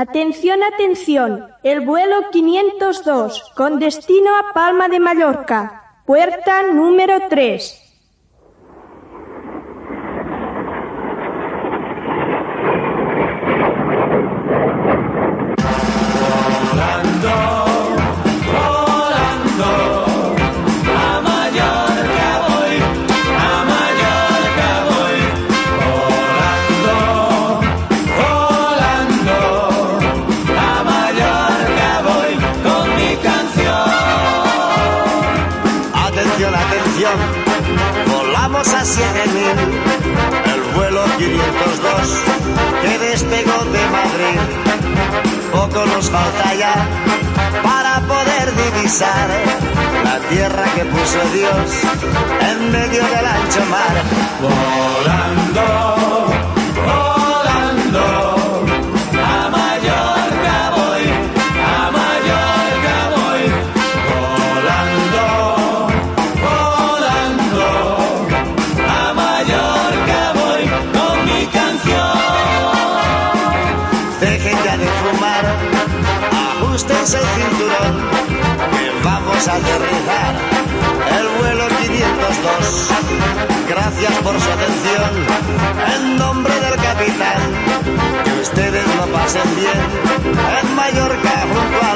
Atención, atención. El vuelo 502 con destino a Palma de Mallorca. Puerta número 3. Volamos a 7000, el vuelo 502 que despegó de Madrid. Poco nos falta ya para poder divisar la tierra que puso Dios en medio del ancho mar. Ajustense el cinturón, que vamos a aterrizar el vuelo 502. Gracias por su atención, en nombre del capitán, que ustedes lo pasen bien en Mallorca junto